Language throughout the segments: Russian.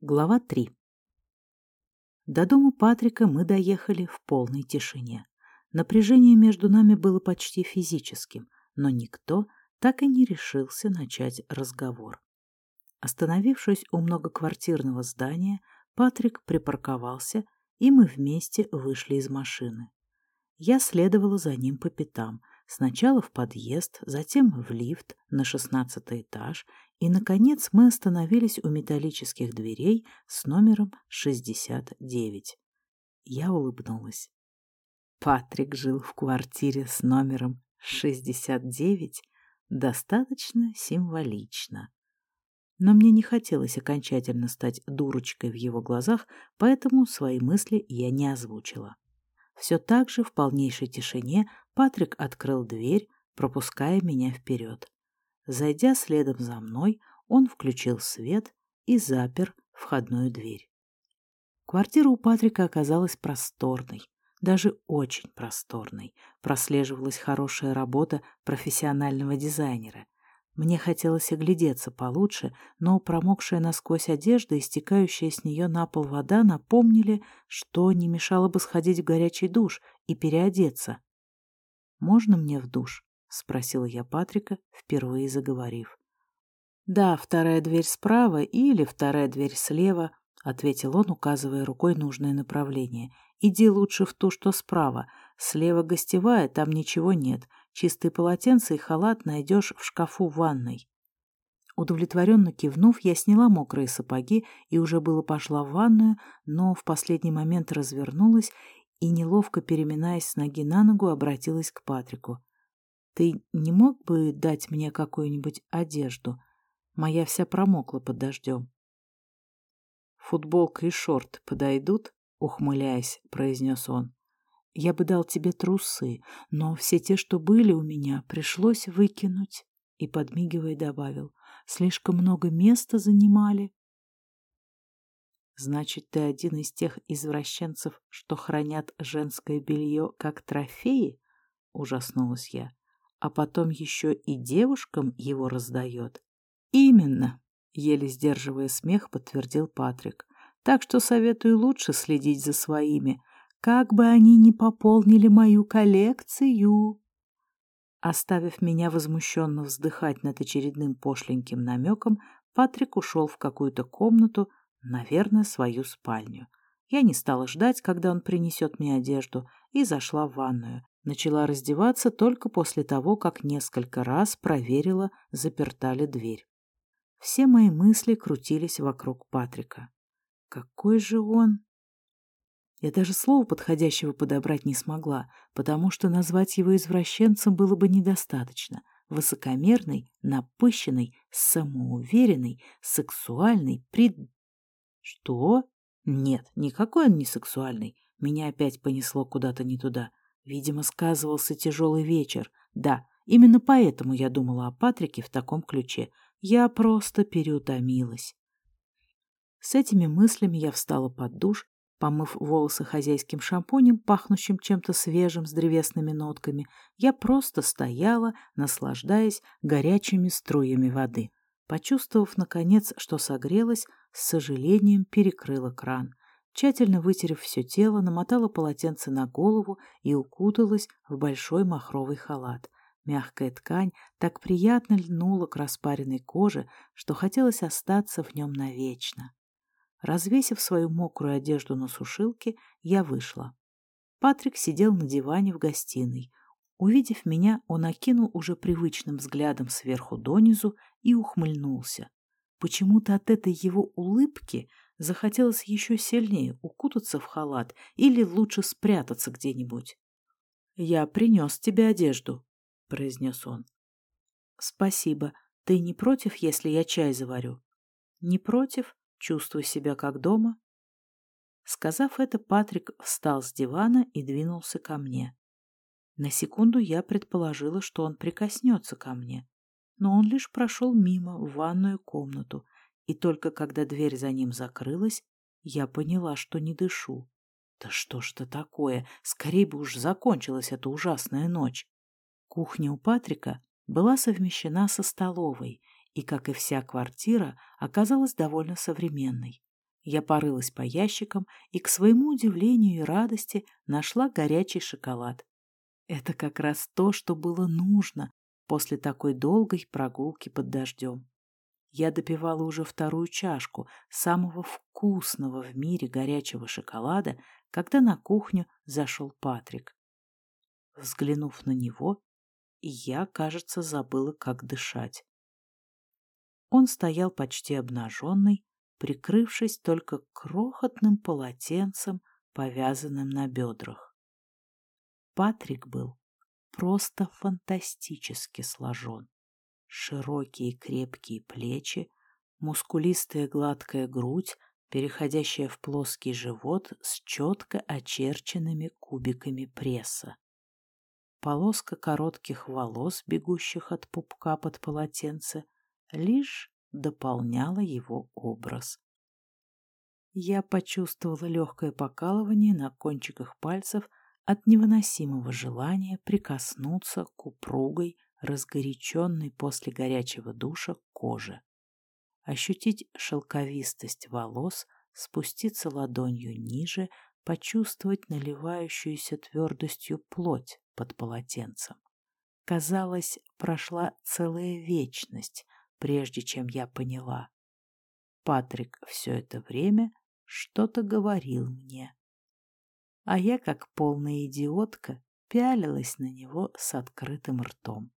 Глава 3 До дома Патрика мы доехали в полной тишине. Напряжение между нами было почти физическим, но никто так и не решился начать разговор. Остановившись у многоквартирного здания, Патрик припарковался, и мы вместе вышли из машины. Я следовала за ним по пятам, сначала в подъезд, затем в лифт на шестнадцатый этаж и, наконец, мы остановились у металлических дверей с номером 69. Я улыбнулась. Патрик жил в квартире с номером 69. Достаточно символично. Но мне не хотелось окончательно стать дурочкой в его глазах, поэтому свои мысли я не озвучила. Все так же в полнейшей тишине Патрик открыл дверь, пропуская меня вперед. Зайдя следом за мной, он включил свет и запер входную дверь. Квартира у Патрика оказалась просторной, даже очень просторной. Прослеживалась хорошая работа профессионального дизайнера. Мне хотелось оглядеться получше, но промокшая насквозь одежда и стекающая с нее на пол вода напомнили, что не мешало бы сходить в горячий душ и переодеться. «Можно мне в душ?» — спросила я Патрика, впервые заговорив. «Да, вторая дверь справа или вторая дверь слева», — ответил он, указывая рукой нужное направление. «Иди лучше в ту, что справа. Слева гостевая, там ничего нет. Чистые полотенца и халат найдешь в шкафу в ванной». Удовлетворенно кивнув, я сняла мокрые сапоги и уже было пошла в ванную, но в последний момент развернулась и, неловко переминаясь с ноги на ногу, обратилась к Патрику. Ты не мог бы дать мне какую-нибудь одежду? Моя вся промокла под дождем. Футболка и шорт подойдут? Ухмыляясь, произнес он. Я бы дал тебе трусы, но все те, что были у меня, пришлось выкинуть. И, подмигивая, добавил, слишком много места занимали. Значит, ты один из тех извращенцев, что хранят женское белье как трофеи? Ужаснулась я а потом еще и девушкам его раздает. Именно, еле сдерживая смех, подтвердил Патрик. Так что советую лучше следить за своими, как бы они ни пополнили мою коллекцию. Оставив меня возмущенно вздыхать над очередным пошленьким намеком, Патрик ушел в какую-то комнату, наверное, свою спальню. Я не стала ждать, когда он принесет мне одежду, и зашла в ванную. Начала раздеваться только после того, как несколько раз проверила, заперта ли дверь. Все мои мысли крутились вокруг Патрика. Какой же он... Я даже слова подходящего подобрать не смогла, потому что назвать его извращенцем было бы недостаточно. Высокомерный, напыщенный, самоуверенный, сексуальный, пред... Что? Нет, никакой он не сексуальный. Меня опять понесло куда-то не туда. Видимо, сказывался тяжелый вечер. Да, именно поэтому я думала о Патрике в таком ключе. Я просто переутомилась. С этими мыслями я встала под душ, помыв волосы хозяйским шампунем, пахнущим чем-то свежим с древесными нотками, я просто стояла, наслаждаясь горячими струями воды. Почувствовав, наконец, что согрелась, с сожалением перекрыла кран. Тщательно вытерев все тело, намотала полотенце на голову и укуталась в большой махровый халат. Мягкая ткань так приятно льнула к распаренной коже, что хотелось остаться в нем навечно. Развесив свою мокрую одежду на сушилке, я вышла. Патрик сидел на диване в гостиной. Увидев меня, он окинул уже привычным взглядом сверху донизу и ухмыльнулся. Почему-то от этой его улыбки Захотелось еще сильнее укутаться в халат или лучше спрятаться где-нибудь. «Я принес тебе одежду», — произнес он. «Спасибо. Ты не против, если я чай заварю?» «Не против. Чувствую себя как дома». Сказав это, Патрик встал с дивана и двинулся ко мне. На секунду я предположила, что он прикоснется ко мне, но он лишь прошел мимо в ванную комнату и только когда дверь за ним закрылась, я поняла, что не дышу. Да что ж это такое? Скорее бы уж закончилась эта ужасная ночь. Кухня у Патрика была совмещена со столовой и, как и вся квартира, оказалась довольно современной. Я порылась по ящикам и, к своему удивлению и радости, нашла горячий шоколад. Это как раз то, что было нужно после такой долгой прогулки под дождем. Я допивала уже вторую чашку самого вкусного в мире горячего шоколада, когда на кухню зашел Патрик. Взглянув на него, я, кажется, забыла, как дышать. Он стоял почти обнаженный, прикрывшись только крохотным полотенцем, повязанным на бедрах. Патрик был просто фантастически сложен. Широкие крепкие плечи, мускулистая гладкая грудь, переходящая в плоский живот с четко очерченными кубиками пресса. Полоска коротких волос, бегущих от пупка под полотенце, лишь дополняла его образ. Я почувствовала легкое покалывание на кончиках пальцев от невыносимого желания прикоснуться к упругой, разгоряченной после горячего душа коже. Ощутить шелковистость волос, спуститься ладонью ниже, почувствовать наливающуюся твердостью плоть под полотенцем. Казалось, прошла целая вечность, прежде чем я поняла. Патрик все это время что-то говорил мне. А я, как полная идиотка, пялилась на него с открытым ртом.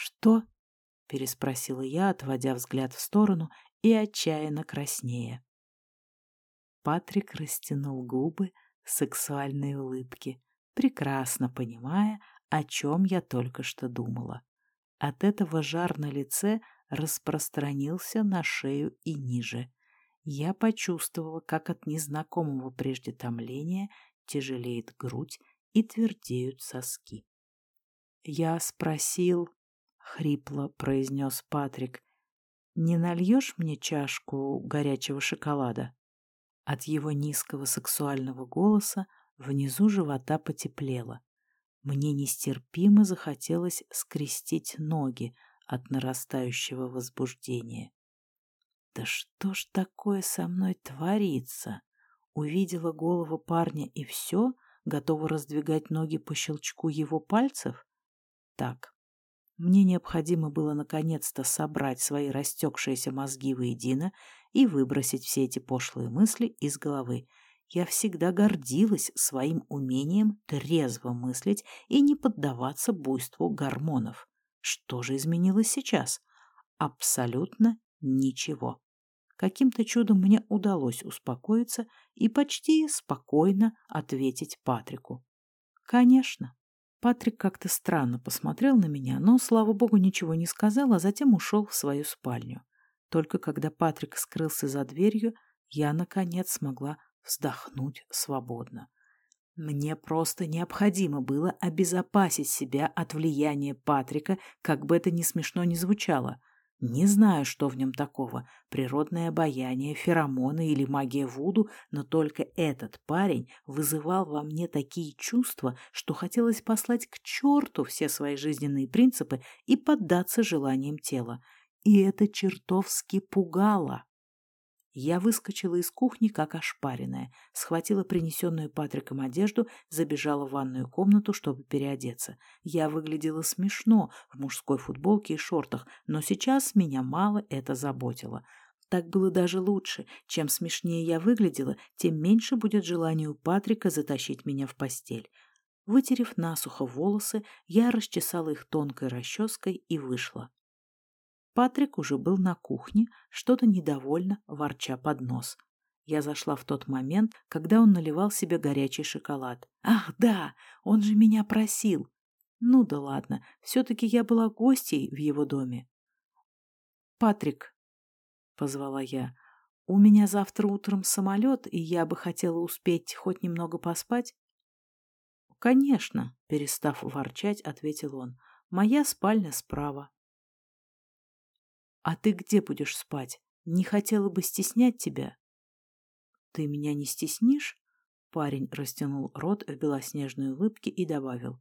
«Что?» — переспросила я, отводя взгляд в сторону и отчаянно краснея. Патрик растянул губы сексуальной улыбке, прекрасно понимая, о чем я только что думала. От этого жар на лице распространился на шею и ниже. Я почувствовала, как от незнакомого прежде томления тяжелеет грудь и твердеют соски. Я спросил, — хрипло произнес Патрик, — не нальешь мне чашку горячего шоколада? От его низкого сексуального голоса внизу живота потеплело. Мне нестерпимо захотелось скрестить ноги от нарастающего возбуждения. Да что ж такое со мной творится? Увидела голову парня и все, готова раздвигать ноги по щелчку его пальцев? Так, мне необходимо было наконец-то собрать свои растекшиеся мозги воедино и выбросить все эти пошлые мысли из головы. Я всегда гордилась своим умением трезво мыслить и не поддаваться буйству гормонов. Что же изменилось сейчас? Абсолютно ничего. Каким-то чудом мне удалось успокоиться и почти спокойно ответить Патрику. Конечно. Патрик как-то странно посмотрел на меня, но, слава богу, ничего не сказал, а затем ушел в свою спальню. Только когда Патрик скрылся за дверью, я, наконец, смогла вздохнуть свободно. Мне просто необходимо было обезопасить себя от влияния Патрика, как бы это ни смешно ни звучало. Не знаю, что в нем такого, природное обаяние, феромоны или магия Вуду, но только этот парень вызывал во мне такие чувства, что хотелось послать к черту все свои жизненные принципы и поддаться желаниям тела. И это чертовски пугало. Я выскочила из кухни, как ошпаренная, схватила принесенную Патриком одежду, забежала в ванную комнату, чтобы переодеться. Я выглядела смешно в мужской футболке и шортах, но сейчас меня мало это заботило. Так было даже лучше. Чем смешнее я выглядела, тем меньше будет желания у Патрика затащить меня в постель. Вытерев насухо волосы, я расчесала их тонкой расческой и вышла. Патрик уже был на кухне, что-то недовольно ворча под нос. Я зашла в тот момент, когда он наливал себе горячий шоколад. «Ах, да, он же меня просил!» «Ну да ладно, все-таки я была гостьей в его доме». «Патрик», — позвала я, — «у меня завтра утром самолет, и я бы хотела успеть хоть немного поспать». «Конечно», — перестав ворчать, ответил он, — «моя спальня справа». А ты где будешь спать? Не хотела бы стеснять тебя. Ты меня не стеснишь? Парень растянул рот в белоснежной улыбке и добавил.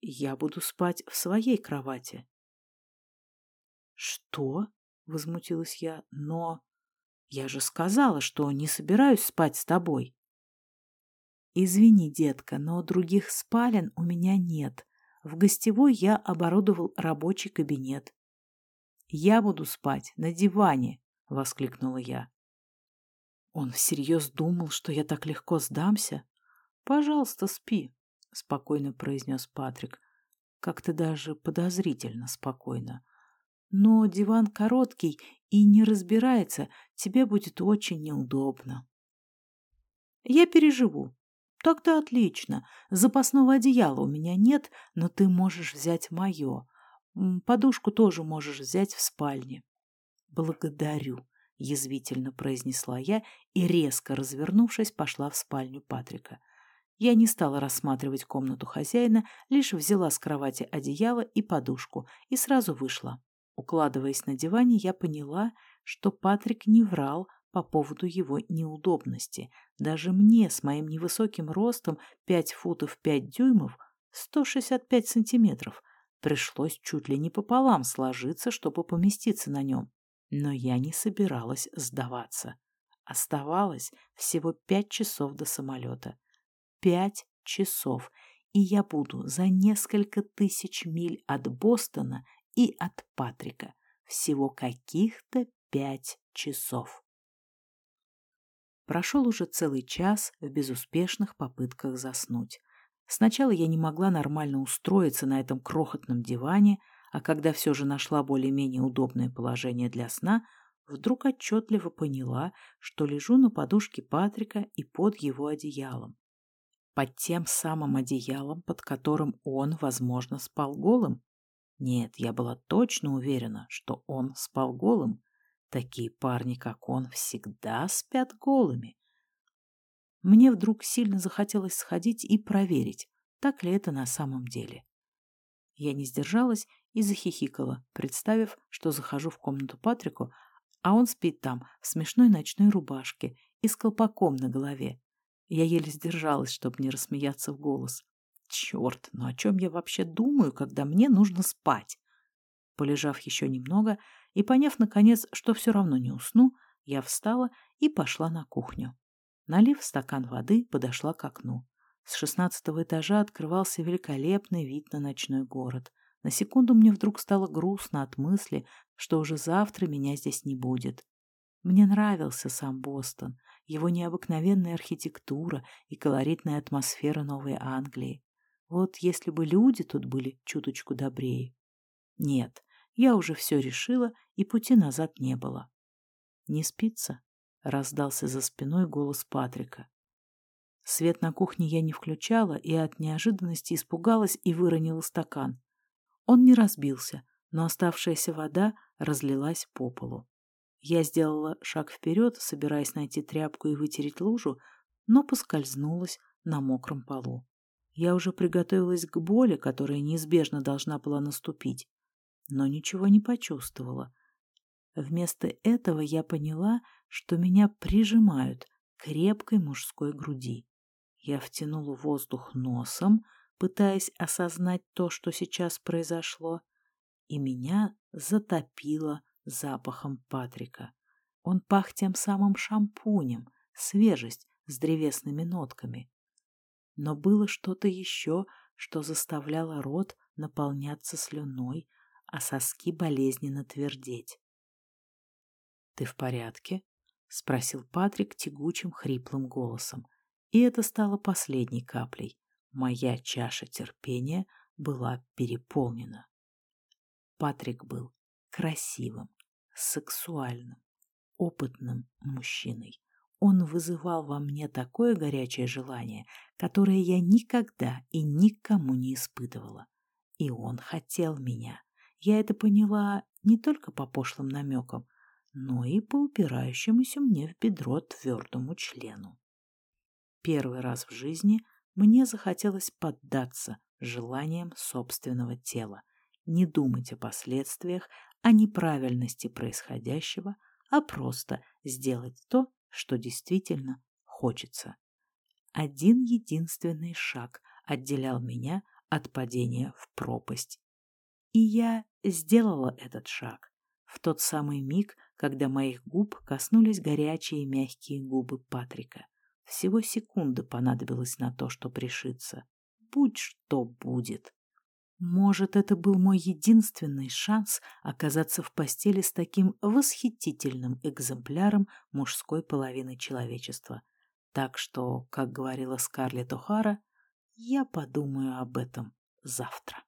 Я буду спать в своей кровати. Что? Возмутилась я. Но... Я же сказала, что не собираюсь спать с тобой. Извини, детка, но других спален у меня нет. В гостевой я оборудовал рабочий кабинет. Я буду спать на диване, воскликнула я. Он всерьез думал, что я так легко сдамся? Пожалуйста, спи, спокойно произнес Патрик. Как-то даже подозрительно спокойно. Но диван короткий и не разбирается, тебе будет очень неудобно. Я переживу. Тогда отлично. Запасного одеяла у меня нет, но ты можешь взять мое. Подушку тоже можешь взять в спальне. Благодарю, язвительно произнесла я и, резко развернувшись, пошла в спальню Патрика. Я не стала рассматривать комнату хозяина, лишь взяла с кровати одеяло и подушку и сразу вышла. Укладываясь на диване, я поняла, что Патрик не врал по поводу его неудобности. Даже мне с моим невысоким ростом 5 футов 5 дюймов, 165 сантиметров, пришлось чуть ли не пополам сложиться, чтобы поместиться на нем. Но я не собиралась сдаваться. Оставалось всего пять часов до самолета. Пять часов, и я буду за несколько тысяч миль от Бостона и от Патрика. Всего каких-то пять часов. Прошел уже целый час в безуспешных попытках заснуть. Сначала я не могла нормально устроиться на этом крохотном диване, а когда все же нашла более-менее удобное положение для сна, вдруг отчетливо поняла, что лежу на подушке Патрика и под его одеялом. Под тем самым одеялом, под которым он, возможно, спал голым. Нет, я была точно уверена, что он спал голым. Такие парни, как он, всегда спят голыми. Мне вдруг сильно захотелось сходить и проверить, так ли это на самом деле. Я не сдержалась и захихикала, представив, что захожу в комнату Патрику, а он спит там в смешной ночной рубашке и с колпаком на голове. Я еле сдержалась, чтобы не рассмеяться в голос. Черт, ну о чем я вообще думаю, когда мне нужно спать? Полежав еще немного и поняв, наконец, что все равно не усну, я встала и пошла на кухню. Налив стакан воды, подошла к окну. С шестнадцатого этажа открывался великолепный вид на ночной город. На секунду мне вдруг стало грустно от мысли, что уже завтра меня здесь не будет. Мне нравился сам Бостон, его необыкновенная архитектура и колоритная атмосфера Новой Англии. Вот если бы люди тут были чуточку добрее. Нет, я уже все решила, и пути назад не было. «Не спится?» — раздался за спиной голос Патрика. Свет на кухне я не включала и от неожиданности испугалась и выронила стакан. Он не разбился, но оставшаяся вода разлилась по полу. Я сделала шаг вперед, собираясь найти тряпку и вытереть лужу, но поскользнулась на мокром полу. Я уже приготовилась к боли, которая неизбежно должна была наступить, но ничего не почувствовала. Вместо этого я поняла, что меня прижимают к крепкой мужской груди. Я втянула воздух носом, пытаясь осознать то, что сейчас произошло, и меня затопило запахом Патрика. Он пах тем самым шампунем, свежесть с древесными нотками но было что-то еще, что заставляло рот наполняться слюной, а соски болезненно твердеть. «Ты в порядке?» — спросил Патрик тягучим хриплым голосом. И это стало последней каплей. Моя чаша терпения была переполнена. Патрик был красивым, сексуальным, опытным мужчиной. Он вызывал во мне такое горячее желание, которое я никогда и никому не испытывала. И он хотел меня. Я это поняла не только по пошлым намекам, но и по упирающемуся мне в бедро твердому члену. Первый раз в жизни мне захотелось поддаться желаниям собственного тела, не думать о последствиях, о неправильности происходящего, а просто сделать то, что действительно хочется. Один единственный шаг отделял меня от падения в пропасть. И я сделала этот шаг в тот самый миг, когда моих губ коснулись горячие мягкие губы Патрика. Всего секунда понадобилось на то, что пришиться. Будь что будет. Может, это был мой единственный шанс оказаться в постели с таким восхитительным экземпляром мужской половины человечества. Так что, как говорила Скарлетт О'Хара, я подумаю об этом завтра.